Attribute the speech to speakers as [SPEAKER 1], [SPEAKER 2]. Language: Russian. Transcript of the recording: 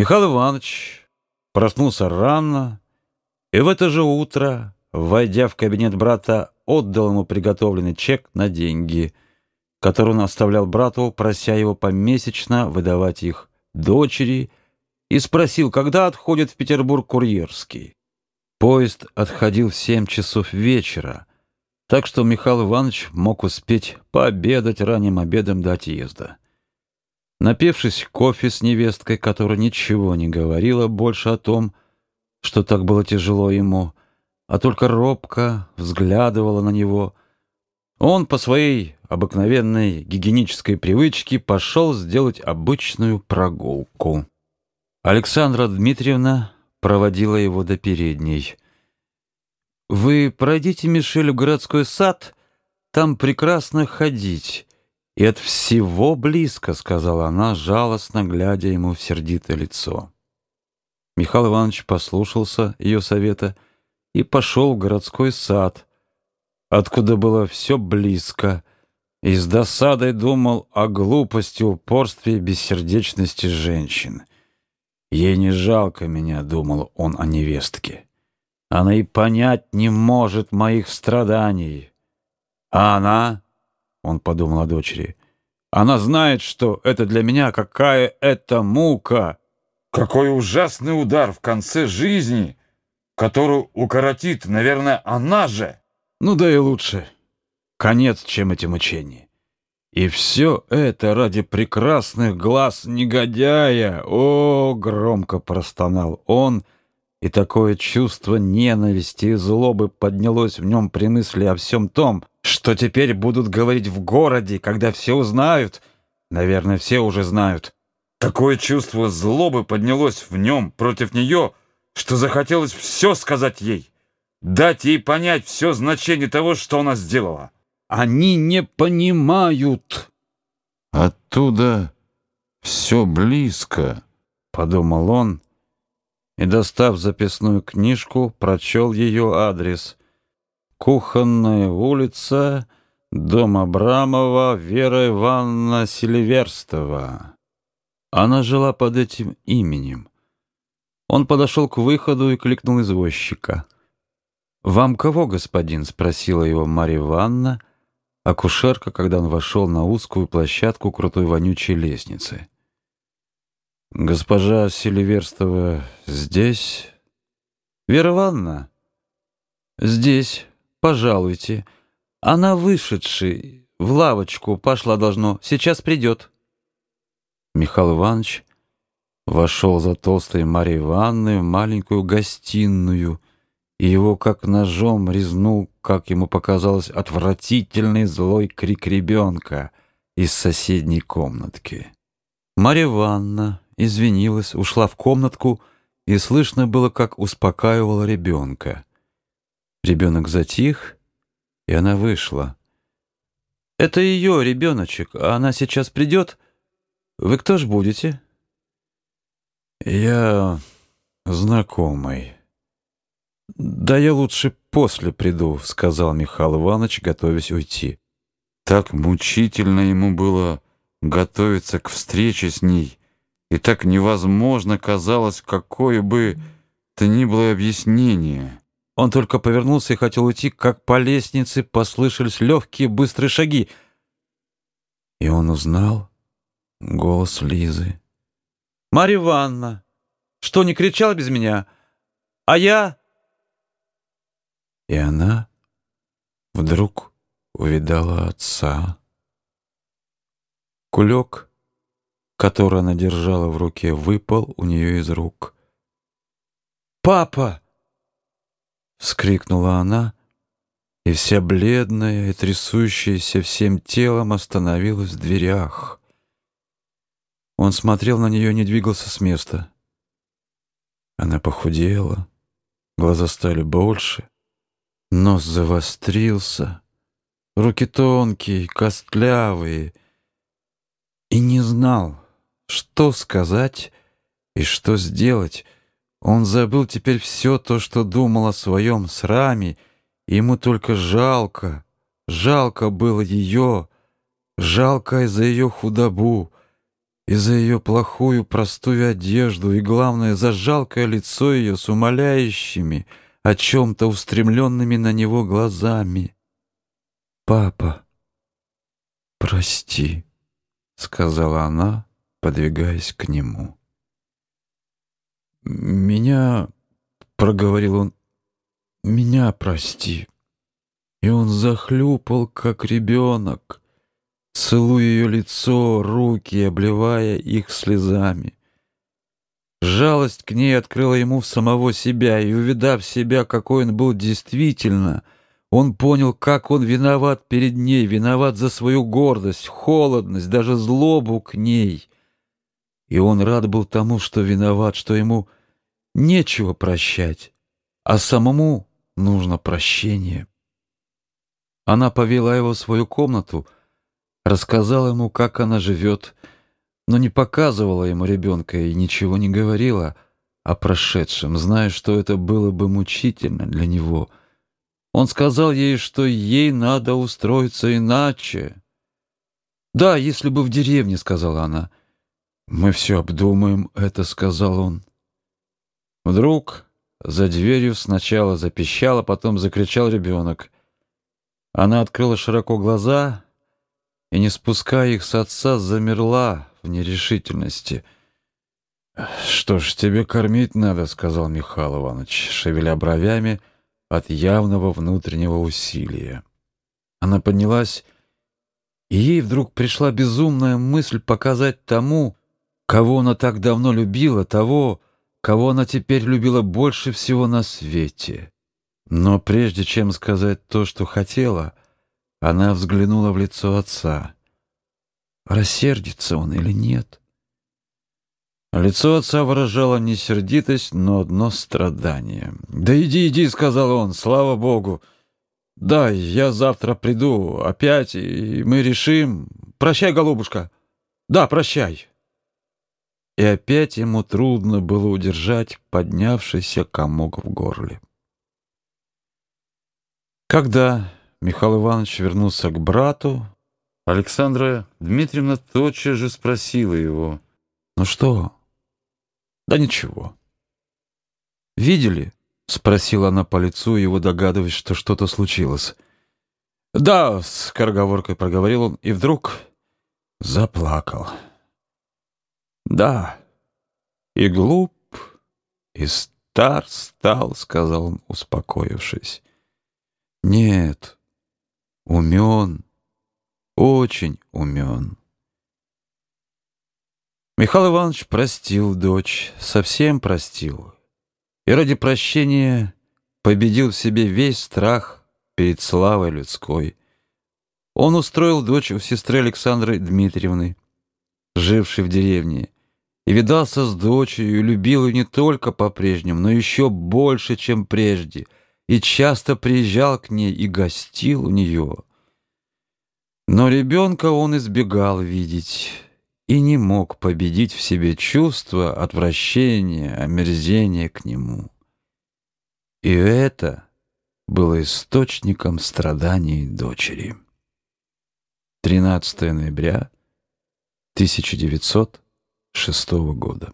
[SPEAKER 1] Михаил Иванович проснулся рано, и в это же утро, войдя в кабинет брата, отдал ему приготовленный чек на деньги, который он оставлял брату, прося его помесячно выдавать их дочери, и спросил, когда отходит в Петербург курьерский. Поезд отходил в семь часов вечера, так что Михаил Иванович мог успеть пообедать ранним обедом до отъезда. Напившись кофе с невесткой, которая ничего не говорила больше о том, что так было тяжело ему, а только робко взглядывала на него, он по своей обыкновенной гигиенической привычке пошел сделать обычную прогулку. Александра Дмитриевна проводила его до передней. «Вы пройдите, Мишель, в городской сад, там прекрасно ходить». «И от всего близко», — сказала она, жалостно глядя ему в сердитое лицо. Михаил Иванович послушался ее совета и пошел в городской сад, откуда было все близко, и с досадой думал о глупости, упорстве и бессердечности женщин. «Ей не жалко меня», — думал он о невестке. «Она и понять не может моих страданий. А она...» Он подумал о дочери. Она знает, что это для меня какая это мука.
[SPEAKER 2] Какой ужасный удар в конце жизни, которую укоротит, наверное, она же.
[SPEAKER 1] Ну да и лучше. Конец, чем эти мучения. И все это ради прекрасных глаз негодяя. О, громко простонал он, и такое чувство ненависти и злобы поднялось в нем при мысли о всем том, что теперь будут говорить в городе, когда все узнают. Наверное, все уже знают.
[SPEAKER 2] Такое чувство злобы поднялось в нем против нее, что захотелось все сказать ей, дать ей понять все значение того, что она сделала.
[SPEAKER 1] Они не понимают.
[SPEAKER 3] Оттуда все близко,
[SPEAKER 1] подумал он, и, достав записную книжку, прочел ее адрес — Кухонная улица, дом Абрамова, Вера Ивановна Селиверстова. Она жила под этим именем. Он подошел к выходу и кликнул извозчика. «Вам кого, господин?» — спросила его Марья Ивановна, акушерка, когда он вошел на узкую площадку крутой вонючей лестницы. «Госпожа Селиверстова здесь?» «Вера Ивановна?» «Здесь». Пожалуйте. Она вышедший, в лавочку пошла должно, сейчас придет. Михаил Иванович вошел за толстой Марьей Ивановной в маленькую гостиную, и его как ножом резнул, как ему показалось, отвратительный злой крик ребенка из соседней комнатки. Марья Ивановна извинилась, ушла в комнатку, и слышно было, как успокаивала ребенка. Ребенок затих, и она вышла. «Это ее ребеночек, а она сейчас придет. Вы кто ж будете?» «Я знакомый». «Да я лучше после приду», — сказал Михаил Иванович, готовясь уйти.
[SPEAKER 3] Так мучительно ему было готовиться к встрече с ней, и так невозможно казалось какое бы то ни было объяснение.
[SPEAKER 1] Он только повернулся и хотел уйти, как по лестнице послышались легкие быстрые шаги. И он узнал голос Лизы. «Марья Ивановна, что, не кричал без меня? А я...» И она вдруг увидала отца. Кулек, который она держала в руке, выпал у нее из рук. «Папа!» Вскрикнула она, и вся бледная и трясущаяся всем телом остановилась в дверях. Он смотрел на нее и не двигался с места. Она похудела, глаза стали больше, нос завострился, руки тонкие, костлявые, и не знал, что сказать и что сделать, он забыл теперь все то, что думал о своем сраме, и ему только жалко, жалко было ее, жалко за ее худобу, и за ее плохую простую одежду, и, главное, за жалкое лицо ее с умоляющими, о чем-то устремленными на него глазами. «Папа, прости», — сказала она, подвигаясь к нему. «Меня...» — проговорил он. «Меня прости». И он захлюпал, как ребенок, целуя ее лицо, руки, обливая их слезами. Жалость к ней открыла ему в самого себя, и, увидав себя, какой он был действительно, он понял, как он виноват перед ней, виноват за свою гордость, холодность, даже злобу к ней. И он рад был тому, что виноват, что ему нечего прощать, а самому нужно прощение. Она повела его в свою комнату, рассказала ему, как она живет, но не показывала ему ребенка и ничего не говорила о прошедшем, зная, что это было бы мучительно для него. Он сказал ей, что ей надо устроиться иначе. «Да, если бы в деревне», — сказала она. «Мы все обдумаем», — это сказал он. Вдруг за дверью сначала запищал, а потом закричал ребенок. Она открыла широко глаза и, не спуская их с отца, замерла в нерешительности. «Что ж, тебе кормить надо», — сказал Михаил Иванович, шевеля бровями от явного внутреннего усилия. Она поднялась, и ей вдруг пришла безумная мысль показать тому, кого она так давно любила, того, кого она теперь любила больше всего на свете. Но прежде чем сказать то, что хотела, она взглянула в лицо отца. Рассердится он или нет? Лицо отца выражало не сердитость, но одно страдание. «Да иди, иди», — сказал он, — «слава Богу». «Да, я завтра приду опять, и мы решим. Прощай, голубушка». «Да, прощай». И опять ему трудно было удержать поднявшийся комок в горле. Когда Михаил Иванович вернулся к брату,
[SPEAKER 3] Александра Дмитриевна тотчас же спросила его.
[SPEAKER 1] «Ну что?» «Да ничего». «Видели?» — спросила она по лицу, его догадываясь, что что-то случилось. «Да», — с скороговоркой проговорил он, и вдруг заплакал. «Да, и глуп, и стар стал», — сказал он, успокоившись. Нет, умен, очень умен. Михаил Иванович простил дочь, совсем простил. И ради прощения победил в себе весь страх перед славой людской. Он устроил дочь у сестры Александры Дмитриевны, жившей в деревне, и видался с дочерью, и любил ее не только по-прежнему, но еще больше, чем прежде — и часто приезжал к ней и гостил у нее. Но ребенка он избегал видеть и не мог победить в себе чувство отвращения, омерзения к нему. И это было источником страданий дочери. 13 ноября 1906 года.